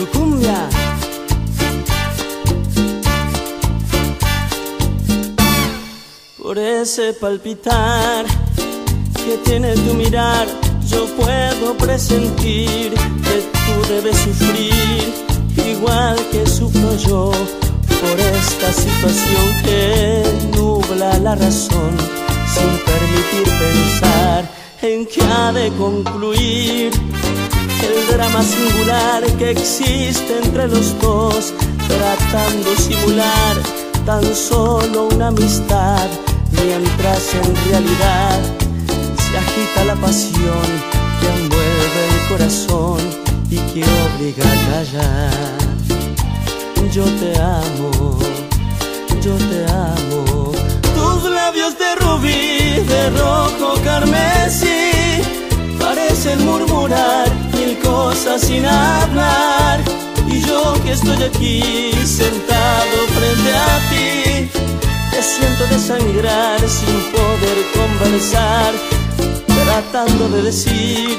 tu cumbia. Por ese palpitar que tiene tu mirar, yo puedo presentir que tú debes sufrir igual que sufro yo por esta situación que nubla la razón sin permitir pensar en que ha de concluir el drama singular que existe entre los dos, tratando simular tan solo una amistad, mientras en realidad se agita la pasión que envuelve el corazón y que obliga a callar. Yo te amo, yo te amo. Sin hablar. Y yo que estoy aquí sentado frente a ti, te siento desangrar sin poder conversar, tratando de decir,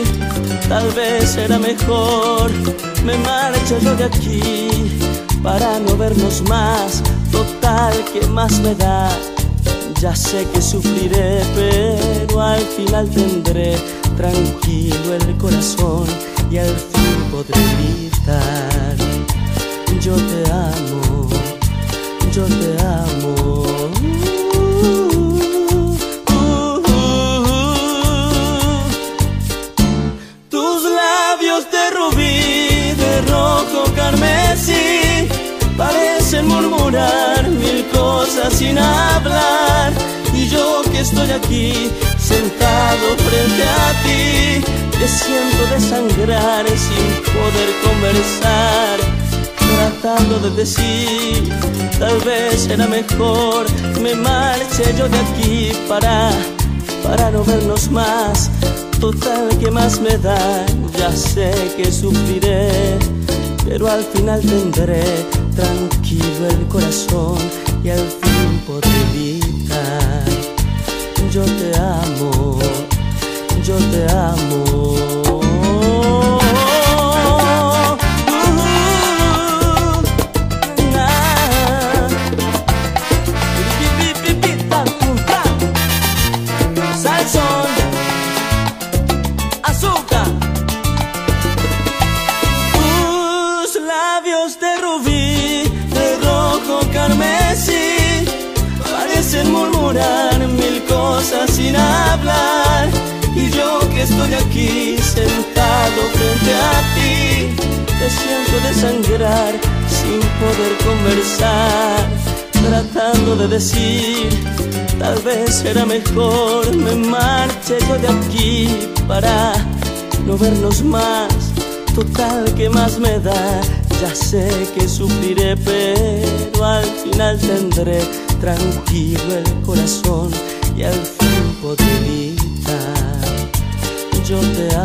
tal vez será mejor, me marcho yo de aquí para no vernos más, total que más me da. Ya sé que sufriré, pero al final tendré tranquilo el corazón y al Yo te amo, yo te amo. Tus labios de rubí, de rojo carmesí, parecen murmurar mil cosas sin hablar. Y yo que estoy aquí, sentado frente siento desangrar sin poder conversar. Tratando de decir, tal vez será mejor, me marche yo de aquí para, para no vernos más. Total que más me da, ya sé que sufriré, pero al final tendré tranquilo el corazón y al fin podré evitar. Yo te amo, yo te amo. Murmurar mil cosas sin hablar. Y yo que estoy aquí sentado frente a ti, te siento desangrar sin poder conversar, tratando de decir, tal vez será mejor me marche yo de aquí para no vernos más. Total que más me da, ya sé que sufriré, pero al final tendré tranquilo el corazón y al fin podré evitar. Yo te.